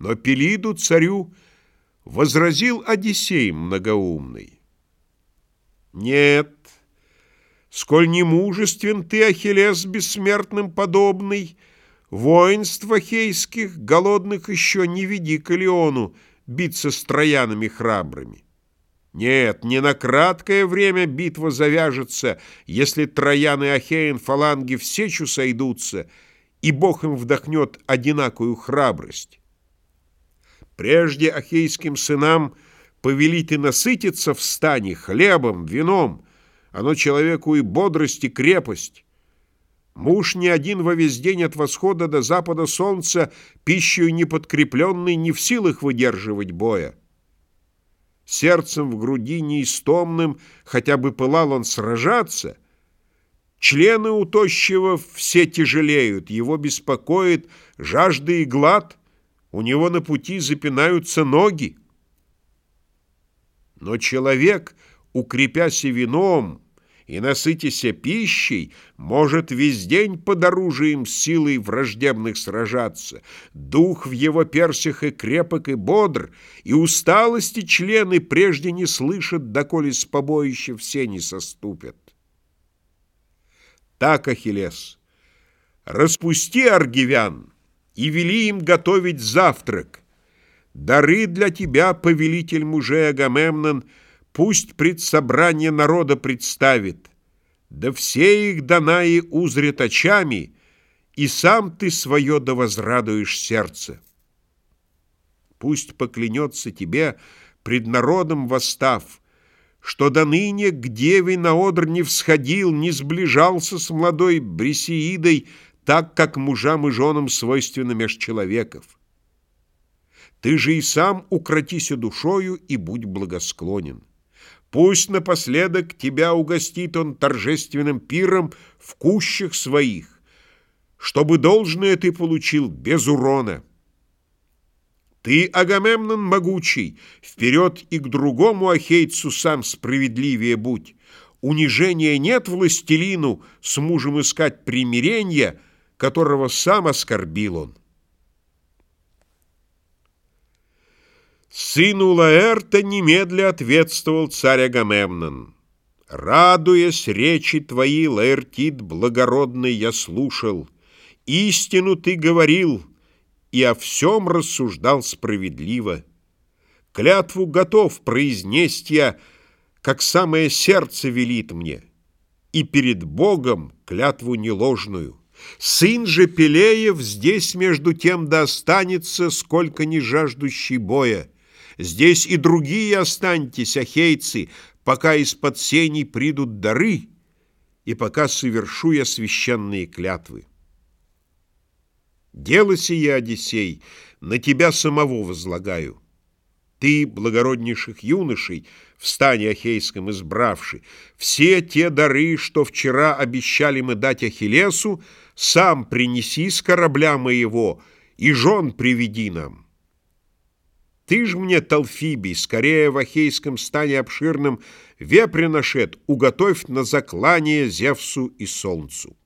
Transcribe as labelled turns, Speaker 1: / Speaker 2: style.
Speaker 1: Но Пелиду царю возразил Одиссей многоумный. Нет, сколь не мужествен ты, Ахиллес, бессмертным подобный, Воинств ахейских, голодных еще не веди к Илеону биться с троянами храбрыми. Нет, не на краткое время битва завяжется, если Троян и Ахеин фаланги в сечу сойдутся, и Бог им вдохнет одинакую храбрость. Прежде ахейским сынам повелите насытиться в стане хлебом, вином, оно человеку и бодрость, и крепость. Муж ни один во весь день от восхода до запада солнца, пищей неподкрепленный, не в силах выдерживать боя. Сердцем в груди неистомным, хотя бы пылал он сражаться, члены у тощего все тяжелеют, его беспокоит жажда и глад, у него на пути запинаются ноги. Но человек, укрепясь вином, и, насытися пищей, может весь день под оружием силой враждебных сражаться. Дух в его персях и крепок, и бодр, и усталости члены прежде не слышат, доколе с побоища все не соступят. Так, Ахиллес, распусти аргивян и вели им готовить завтрак. Дары для тебя, повелитель мужей Агамемнон, — Пусть пред собрание народа представит, Да все их Данаи узрят очами, И сам ты свое да возрадуешь сердце. Пусть поклянется тебе, пред народом восстав, Что до ныне к деве на одр не всходил, Не сближался с молодой Брисеидой, Так, как мужам и женам свойственно меж человеков. Ты же и сам укротися душою и будь благосклонен. Пусть напоследок тебя угостит он торжественным пиром в кущах своих, чтобы должное ты получил без урона. Ты, Агамемнон могучий, вперед и к другому ахейцу сам справедливее будь. Унижения нет властелину с мужем искать примирения, которого сам оскорбил он. Сыну Лаэрта немедля ответствовал царь Агамемнон. «Радуясь речи твои, Лаэртит благородный, я слушал. Истину ты говорил, и о всем рассуждал справедливо. Клятву готов произнесть я, как самое сердце велит мне, и перед Богом клятву неложную. Сын же Пелеев здесь между тем да сколько не жаждущий боя. Здесь и другие останьтесь, ахейцы, пока из-под сеней придут дары, и пока совершу я священные клятвы. Дело сие, Одиссей, на тебя самого возлагаю. Ты, благороднейших юношей, в стане Ахейском избравший, все те дары, что вчера обещали мы дать Ахиллесу, сам принеси с корабля моего и жен приведи нам. Ты ж мне, Талфибий, скорее в Ахейском стане обширном вепря нашед, уготовь на заклание Зевсу и Солнцу.